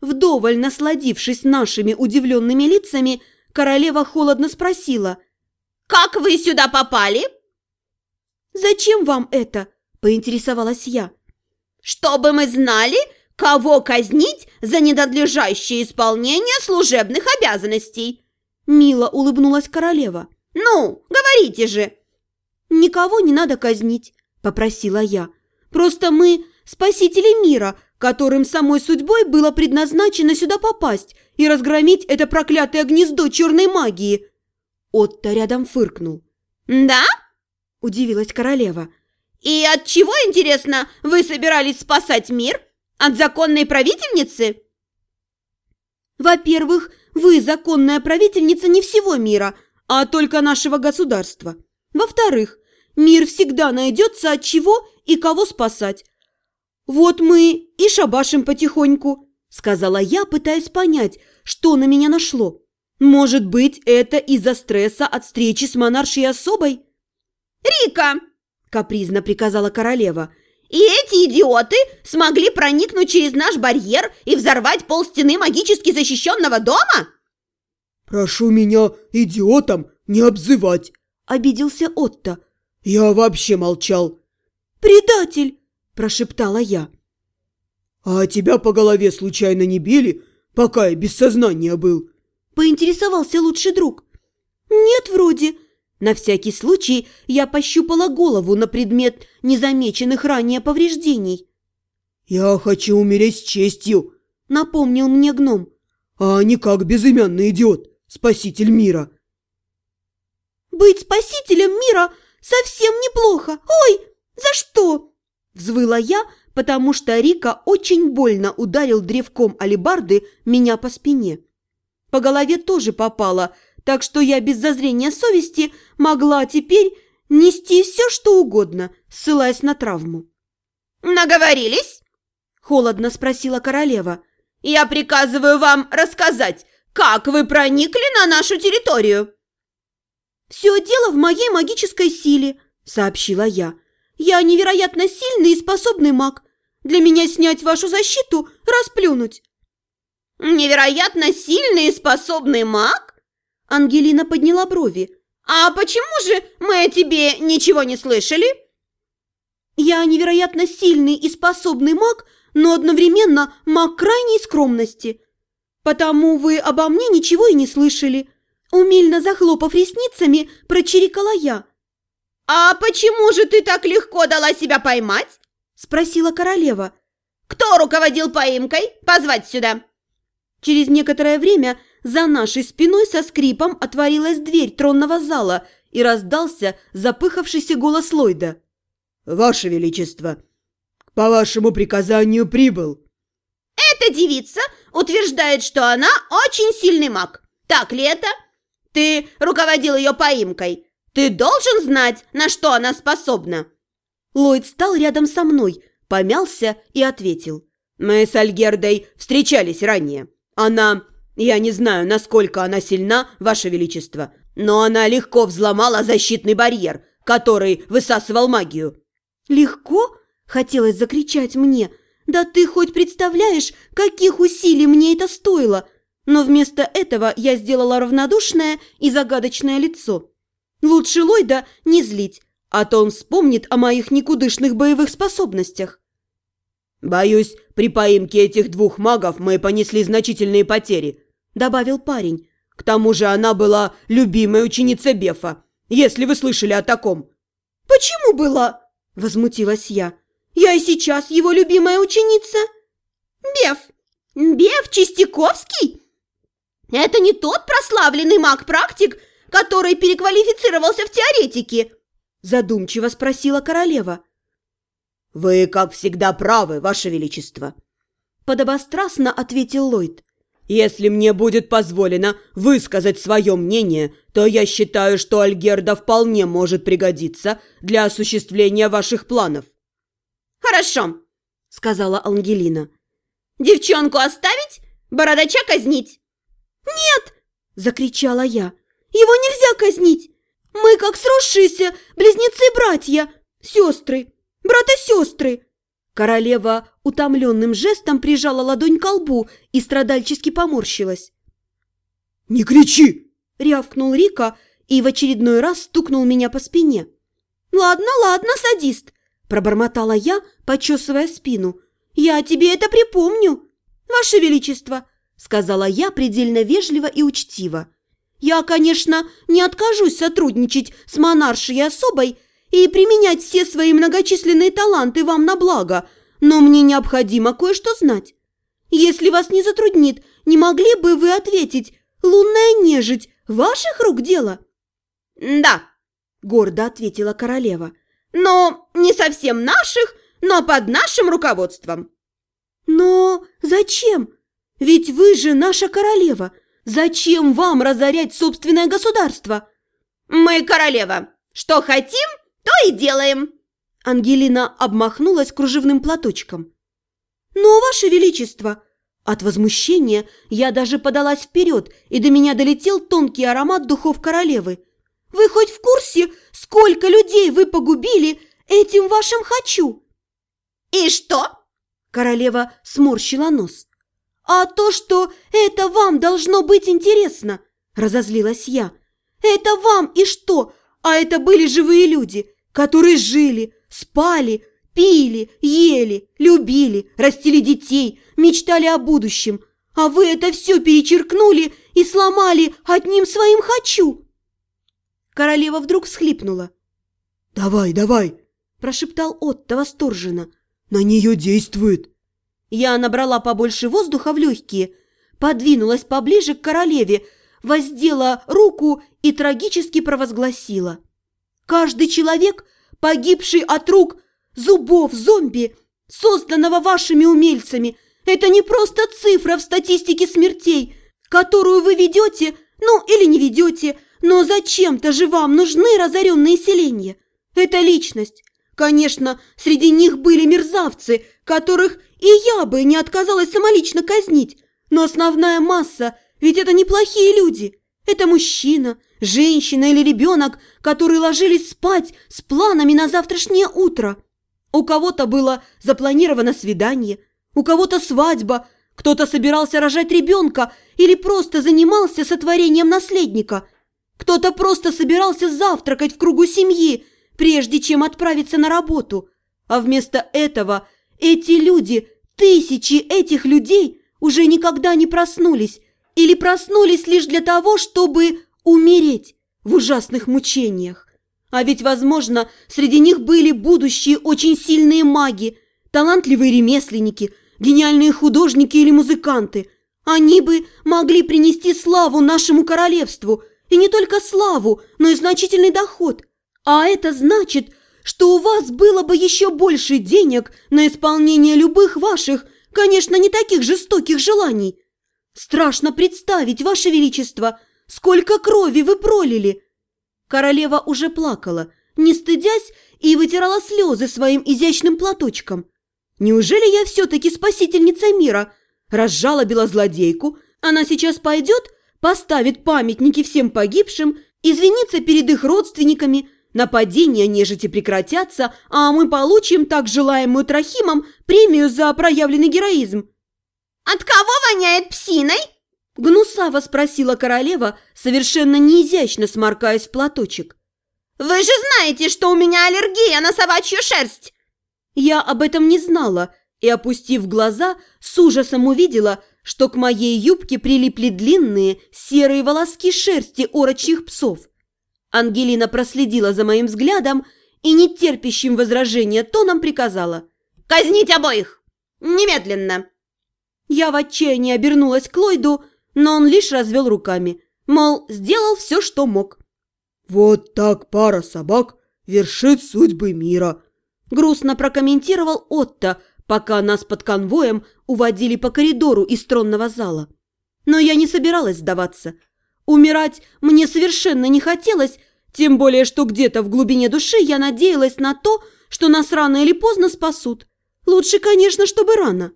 Вдоволь насладившись нашими удивленными лицами, королева холодно спросила. «Как вы сюда попали?» «Зачем вам это?» – поинтересовалась я. «Чтобы мы знали, кого казнить за ненадлежащее исполнение служебных обязанностей!» Мило улыбнулась королева. «Ну, говорите же!» «Никого не надо казнить», – попросила я. «Просто мы спасители мира, которым самой судьбой было предназначено сюда попасть и разгромить это проклятое гнездо черной магии». Отто рядом фыркнул. «Да?» – удивилась королева. «И от чего, интересно, вы собирались спасать мир? От законной правительницы?» «Во-первых, вы законная правительница не всего мира, а только нашего государства. Во-вторых, мир всегда найдется от чего и кого спасать. Вот мы и шабашим потихоньку», – сказала я, пытаясь понять, что на меня нашло. «Может быть, это из-за стресса от встречи с монаршей особой?» «Рика!» – капризно приказала королева. «И эти идиоты смогли проникнуть через наш барьер и взорвать пол стены магически защищенного дома?» «Прошу меня идиотом не обзывать!» – обиделся Отто. «Я вообще молчал!» «Предатель!» – прошептала я. «А тебя по голове случайно не били, пока я без сознания был?» – поинтересовался лучший друг. «Нет, вроде», на всякий случай я пощупала голову на предмет незамеченных ранее повреждений. «Я хочу умереть с честью», — напомнил мне гном. «А не как безымянный идиот, спаситель мира». «Быть спасителем мира совсем неплохо! Ой, за что?» Взвыла я, потому что Рика очень больно ударил древком алебарды меня по спине. По голове тоже попало — так что я без зазрения совести могла теперь нести все, что угодно, ссылаясь на травму. «Наговорились?» – холодно спросила королева. «Я приказываю вам рассказать, как вы проникли на нашу территорию». «Все дело в моей магической силе», – сообщила я. «Я невероятно сильный и способный маг. Для меня снять вашу защиту – расплюнуть». «Невероятно сильный и способный маг?» Ангелина подняла брови. «А почему же мы о тебе ничего не слышали?» «Я невероятно сильный и способный маг, но одновременно маг крайней скромности. Потому вы обо мне ничего и не слышали». Умильно захлопав ресницами, прочирикала я. «А почему же ты так легко дала себя поймать?» Спросила королева. «Кто руководил поимкой? Позвать сюда!» Через некоторое время за нашей спиной со скрипом отворилась дверь тронного зала и раздался запыхавшийся голос Ллойда. «Ваше Величество, по вашему приказанию прибыл». «Эта девица утверждает, что она очень сильный маг. Так ли это? Ты руководил ее поимкой. Ты должен знать, на что она способна». Ллойд стал рядом со мной, помялся и ответил. «Мы с Альгердой встречались ранее. Она я не знаю, насколько она сильна, Ваше Величество, но она легко взломала защитный барьер, который высасывал магию». «Легко?» – хотелось закричать мне. «Да ты хоть представляешь, каких усилий мне это стоило?» Но вместо этого я сделала равнодушное и загадочное лицо. Лучше Ллойда не злить, а то он вспомнит о моих никудышных боевых способностях. «Боюсь, при поимке этих двух магов мы понесли значительные потери», добавил парень. «К тому же она была любимой ученицей Бефа, если вы слышали о таком». «Почему была?» – возмутилась я. «Я и сейчас его любимая ученица». «Беф? Беф Чистяковский? Это не тот прославленный маг-практик, который переквалифицировался в теоретики?» Задумчиво спросила королева. «Вы, как всегда, правы, Ваше Величество!» Подобострастно ответил Ллойд. Если мне будет позволено высказать свое мнение, то я считаю, что Альгерда вполне может пригодиться для осуществления ваших планов». «Хорошо», — сказала Ангелина. «Девчонку оставить? Бородача казнить?» «Нет!» — закричала я. «Его нельзя казнить! Мы как сросшиеся близнецы-братья, сестры, брата-сестры!» Королева утомленным жестом прижала ладонь к лбу и страдальчески поморщилась. «Не кричи!» – рявкнул Рика и в очередной раз стукнул меня по спине. «Ладно, ладно, садист!» – пробормотала я, почесывая спину. «Я тебе это припомню!» «Ваше Величество!» – сказала я предельно вежливо и учтиво. «Я, конечно, не откажусь сотрудничать с монаршей особой и применять все свои многочисленные таланты вам на благо, но мне необходимо кое-что знать. Если вас не затруднит, не могли бы вы ответить, лунная нежить ваших рук дело?» «Да», – гордо ответила королева. «Но не совсем наших, но под нашим руководством». «Но зачем? Ведь вы же наша королева. Зачем вам разорять собственное государство?» «Мы королева. Что хотим, то и делаем!» Ангелина обмахнулась кружевным платочком. «Но, Ваше Величество!» От возмущения я даже подалась вперед, и до меня долетел тонкий аромат духов королевы. «Вы хоть в курсе, сколько людей вы погубили этим вашим «хочу»?» «И что?» Королева сморщила нос. «А то, что это вам должно быть интересно!» Разозлилась я. «Это вам и что? А это были живые люди которые жили, спали, пили, ели, любили, растили детей, мечтали о будущем. А вы это все перечеркнули и сломали одним своим «хочу». Королева вдруг всхлипнула. «Давай, давай!» – прошептал Отто восторженно. «На нее действует!» Я набрала побольше воздуха в легкие, подвинулась поближе к королеве, воздела руку и трагически провозгласила – Каждый человек, погибший от рук зубов зомби, созданного вашими умельцами, это не просто цифра в статистике смертей, которую вы ведете, ну или не ведете, но зачем-то же вам нужны разоренные селения. Это личность. Конечно, среди них были мерзавцы, которых и я бы не отказалась самолично казнить, но основная масса, ведь это неплохие люди. Это мужчина, женщина или ребенок, которые ложились спать с планами на завтрашнее утро. У кого-то было запланировано свидание, у кого-то свадьба, кто-то собирался рожать ребенка или просто занимался сотворением наследника. Кто-то просто собирался завтракать в кругу семьи, прежде чем отправиться на работу. А вместо этого эти люди, тысячи этих людей, уже никогда не проснулись, или проснулись лишь для того, чтобы умереть в ужасных мучениях. А ведь, возможно, среди них были будущие очень сильные маги, талантливые ремесленники, гениальные художники или музыканты. Они бы могли принести славу нашему королевству, и не только славу, но и значительный доход. А это значит, что у вас было бы еще больше денег на исполнение любых ваших, конечно, не таких жестоких желаний. Страшно представить, Ваше Величество, сколько крови вы пролили!» Королева уже плакала, не стыдясь, и вытирала слезы своим изящным платочком. «Неужели я все-таки спасительница мира?» Разжалобила злодейку. Она сейчас пойдет, поставит памятники всем погибшим, извинится перед их родственниками, нападения нежити прекратятся, а мы получим, так желаемую Трахимом, премию за проявленный героизм. «От кого воняет псиной?» Гнусаво спросила королева, совершенно неизящно сморкаясь в платочек. «Вы же знаете, что у меня аллергия на собачью шерсть!» Я об этом не знала и, опустив глаза, с ужасом увидела, что к моей юбке прилипли длинные серые волоски шерсти орочьих псов. Ангелина проследила за моим взглядом и нетерпящим возражения тоном приказала «Казнить обоих! Немедленно!» Я в отчаянии обернулась к Ллойду, но он лишь развел руками, мол, сделал все, что мог. «Вот так пара собак вершит судьбы мира», – грустно прокомментировал Отто, пока нас под конвоем уводили по коридору из тронного зала. Но я не собиралась сдаваться. Умирать мне совершенно не хотелось, тем более, что где-то в глубине души я надеялась на то, что нас рано или поздно спасут. Лучше, конечно, чтобы рано.